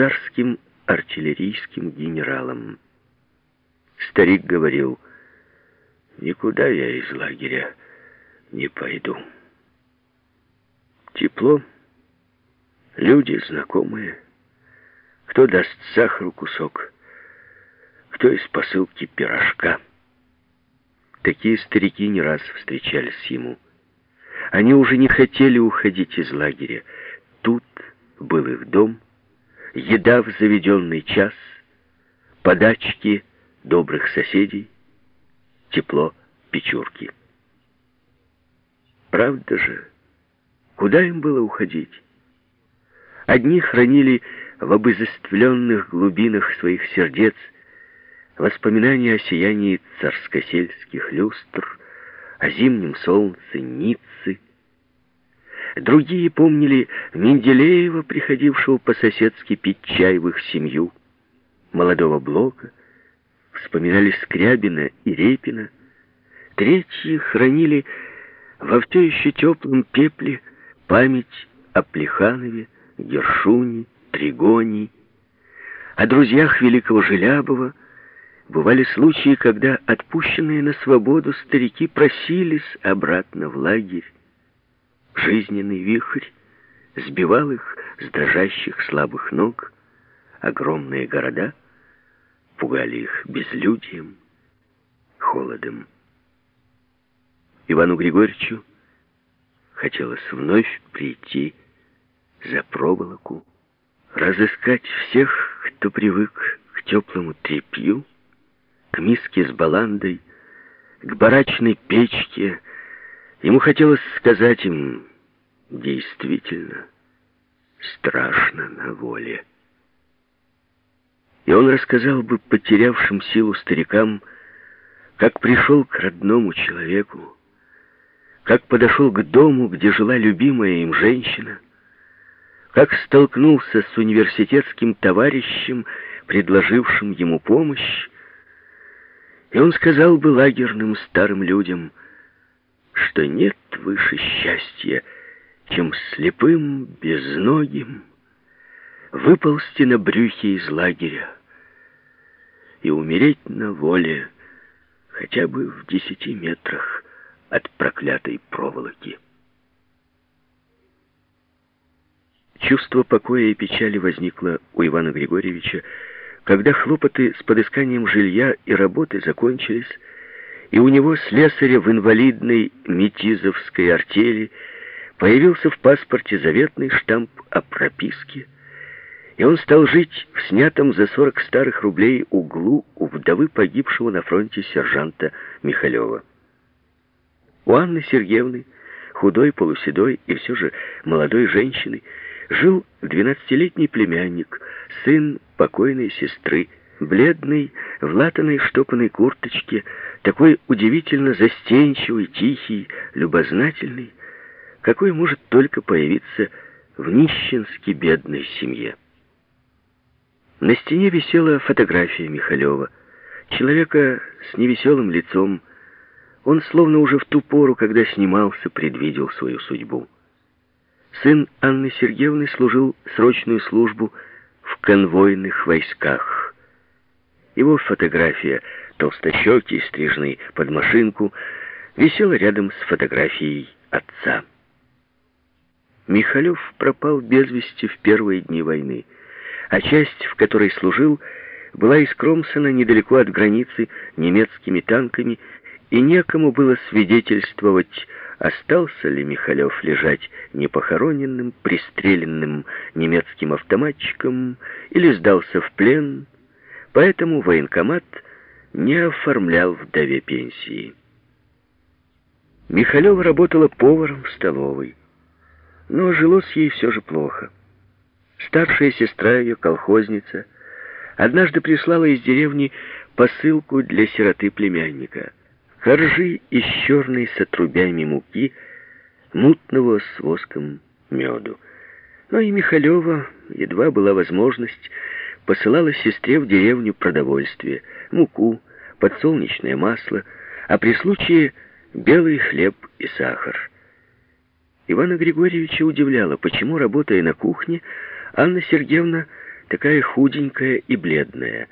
царским артиллерийским генералом. Старик говорил, «Никуда я из лагеря не пойду». Тепло, люди знакомые, кто даст сахару кусок, кто из посылки пирожка. Такие старики не раз встречались ему. Они уже не хотели уходить из лагеря. Тут был их дом, еда в заведенный час, подачки добрых соседей, тепло печурки. Правда же, куда им было уходить? Одни хранили в обызоствленных глубинах своих сердец воспоминания о сиянии царскосельских люстр, о зимнем солнце Ниццы. Другие помнили Менделеева, приходившего по-соседски пить чай в их семью, молодого Блока, вспоминали Скрябина и Репина. Третьи хранили во все еще теплом пепле память о Плеханове, Гершуне, Тригоне, о друзьях великого Желябова, Бывали случаи, когда отпущенные на свободу старики просились обратно в лагерь. Жизненный вихрь сбивал их с дрожащих слабых ног. Огромные города пугали их безлюдием, холодом. Ивану Григорьевичу хотелось вновь прийти за проволоку, разыскать всех, кто привык к теплому трепью, к миске с баландой, к барачной печке. Ему хотелось сказать им, действительно, страшно на воле. И он рассказал бы потерявшим силу старикам, как пришел к родному человеку, как подошел к дому, где жила любимая им женщина, как столкнулся с университетским товарищем, предложившим ему помощь, и он сказал бы лагерным старым людям, что нет выше счастья, чем слепым, безногим выползти на брюхе из лагеря и умереть на воле хотя бы в десяти метрах от проклятой проволоки. Чувство покоя и печали возникло у Ивана Григорьевича, когда хлопоты с подысканием жилья и работы закончились, и у него слесаря в инвалидной метизовской артели появился в паспорте заветный штамп о прописке, и он стал жить в снятом за 40 старых рублей углу у вдовы погибшего на фронте сержанта Михалева. У Анны Сергеевны, худой, полуседой и все же молодой женщины, жил двенадцатилетний племянник, сын покойной сестры, бледный, в латаной штопанной курточке, такой удивительно застенчивый, тихий, любознательный, какой может только появиться в нищенски бедной семье. На стене висела фотография Михалева, человека с невеселым лицом. Он словно уже в ту пору, когда снимался, предвидел свою судьбу. Сын Анны Сергеевны служил срочную службу в конвойных войсках. Его фотография, толстощекий, стрижный под машинку, висела рядом с фотографией отца. Михалев пропал без вести в первые дни войны, а часть, в которой служил, была искромсана недалеко от границы немецкими танками, и некому было свидетельствовать Остался ли Михалев лежать непохороненным, пристреленным немецким автоматчиком или сдался в плен, поэтому военкомат не оформлял вдове пенсии. Михалева работала поваром в столовой, но жилось ей все же плохо. Старшая сестра ее, колхозница, однажды прислала из деревни посылку для сироты племянника — коржи из черной с отрубями муки, мутного с воском меду. Но и Михалева, едва была возможность, посылала сестре в деревню продовольствие, муку, подсолнечное масло, а при случае белый хлеб и сахар. Ивана Григорьевича удивляло, почему, работая на кухне, Анна Сергеевна такая худенькая и бледная.